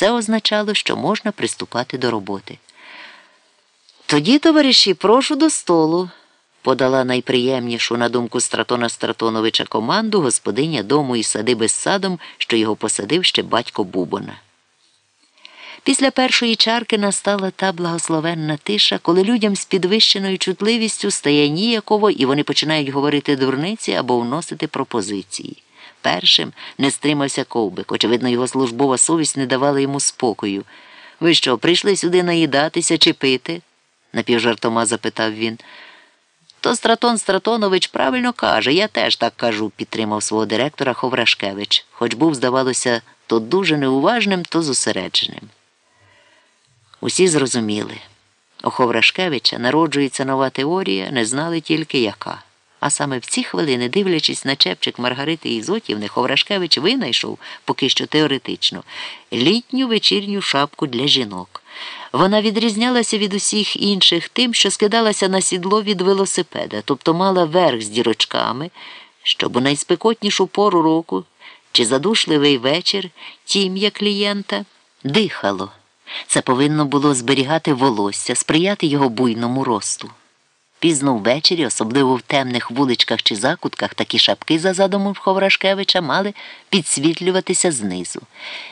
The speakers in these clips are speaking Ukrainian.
Це означало, що можна приступати до роботи. Тоді, товариші, прошу до столу, подала найприємнішу на думку Стратона Стратоновича команду господиня дому і садиби з садом, що його посадив ще батько Бубона. Після першої чарки настала та благословенна тиша, коли людям з підвищеною чутливістю стає ніяково і вони починають говорити дурниці або вносити пропозиції. Першим не стримався ковбик. Очевидно, його службова совість не давала йому спокою. Ви що, прийшли сюди наїдатися чи пити? напівжартома запитав він. То Стратон Стратонович правильно каже, я теж так кажу, підтримав свого директора Ховрашкевич, хоч був, здавалося, то дуже неуважним, то зосередженим. Усі зрозуміли. У Ховрашкевича народжується нова теорія, не знали тільки яка. А саме в ці хвилини, дивлячись на чепчик Маргарити Ізотівни, Ховрашкевич винайшов, поки що теоретично, літню вечірню шапку для жінок. Вона відрізнялася від усіх інших тим, що скидалася на сідло від велосипеда, тобто мала верх з дірочками, щоб у найспекотнішу пору року чи задушливий вечір тім'я клієнта дихало. Це повинно було зберігати волосся, сприяти його буйному росту. Пізно ввечері, особливо в темних вуличках чи закутках, такі шапки за задумом Ховрашкевича мали підсвітлюватися знизу.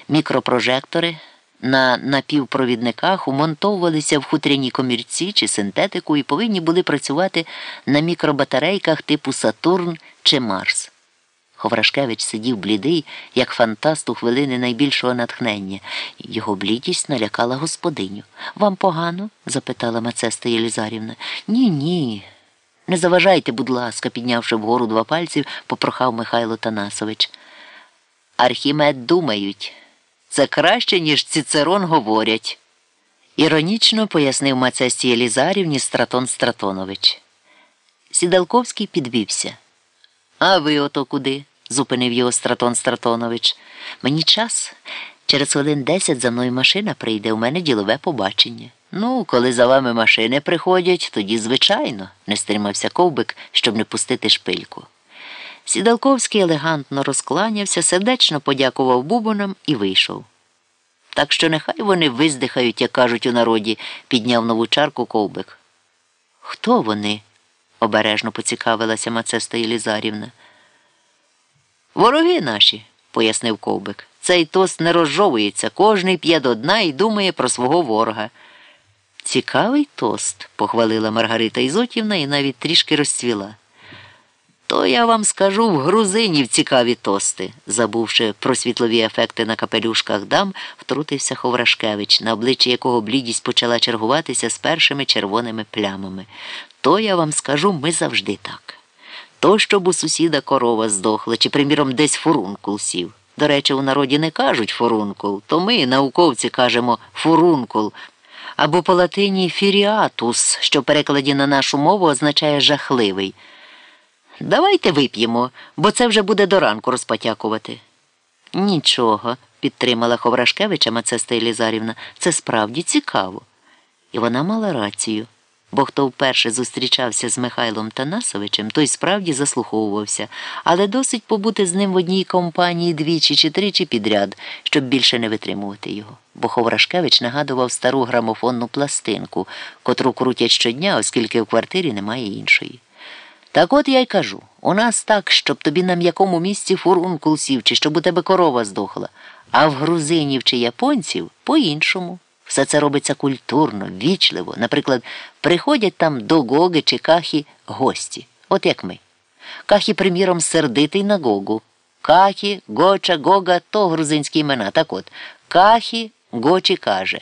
Мікропрожектори на напівпровідниках умонтовувалися в хутряні комірці чи синтетику і повинні були працювати на мікробатарейках типу Сатурн чи Марс. Ховрашкевич сидів блідий, як фантаст у хвилини найбільшого натхнення. Його блідість налякала господиню. Вам погано? запитала Мацеста Єлізарівна. Ні, ні. Не заважайте, будь ласка, піднявши вгору два пальців, попрохав Михайло Танасович. Архімед думають, це краще, ніж Цицерон говорять. Іронічно пояснив Мацесті Єлізарівні Стратон Стратонович. Сідалковський підвівся. А ви ото куди? зупинив його Стратон Стратонович. Мені час. Через хвилин десять за мною машина прийде, у мене ділове побачення. Ну, коли за вами машини приходять, тоді, звичайно, не стримався ковбик, щоб не пустити шпильку. Сідалковський елегантно розкланявся, сердечно подякував бубонам і вийшов. Так що нехай вони виздихають, як кажуть у народі, підняв нову чарку ковбик. Хто вони? Обережно поцікавилася Мацеста Єлізарівна. Вороги наші, пояснив ковбик. Цей тост не розжовується, кожний п'є до дна і думає про свого ворога. Цікавий тост, похвалила Маргарита Ізотівна і навіть трішки розцвіла. То я вам скажу в грузинів цікаві тости, забувши про світлові ефекти на капелюшках дам, втрутився Ховрашкевич, на обличчі якого блідість почала чергуватися з першими червоними плямами. То я вам скажу, ми завжди так. То, щоб у сусіда корова здохла, чи, приміром, десь фурункул сів. До речі, у народі не кажуть фурункул, то ми, науковці, кажемо фурункул. Або по латині фіріатус, що в перекладі на нашу мову означає жахливий. Давайте вип'ємо, бо це вже буде до ранку розпотякувати. Нічого, підтримала Ховрашкевича Мацеста Елізарівна, це справді цікаво. І вона мала рацію, бо хто вперше зустрічався з Михайлом Танасовичем, той справді заслуховувався, але досить побути з ним в одній компанії двічі чи тричі підряд, щоб більше не витримувати його. Бо Ховрашкевич нагадував стару грамофонну пластинку, котру крутять щодня, оскільки в квартирі немає іншої. Так от я й кажу у нас так, щоб тобі на м'якому місці фурункул сів, чи щоб у тебе корова здохла, а в грузинів чи японців по-іншому. Все це робиться культурно, вічливо. Наприклад, приходять там до Гоги чи Кахі гості, от як ми. Кахі, приміром, сердитий на Гогу. Кахі, Гоча, Гога то грузинські імена. Так от, Кахі Гочі каже.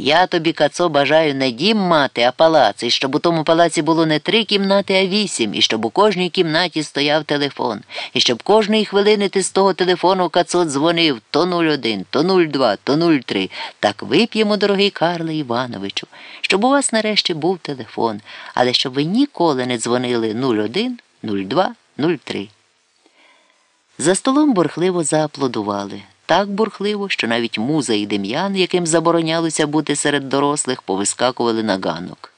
Я тобі, кацо, бажаю не дім мати, а палац, і щоб у тому палаці було не три кімнати, а вісім, і щоб у кожній кімнаті стояв телефон, і щоб кожної хвилини ти з того телефону кацо дзвонив то 01, то 02, то 03. Так вип'ємо, дорогий Карле Івановичу, щоб у вас нарешті був телефон, але щоб ви ніколи не дзвонили 01, 02, 03. За столом борхливо зааплодували так бурхливо, що навіть муза і дем'ян, яким заборонялося бути серед дорослих, повискакували на ганок.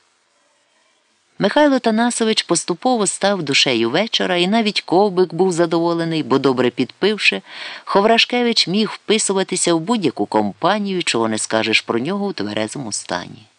Михайло Танасович поступово став душею вечора, і навіть ковбик був задоволений, бо добре підпивши, Ховрашкевич міг вписуватися в будь-яку компанію, чого не скажеш про нього у тверезому стані.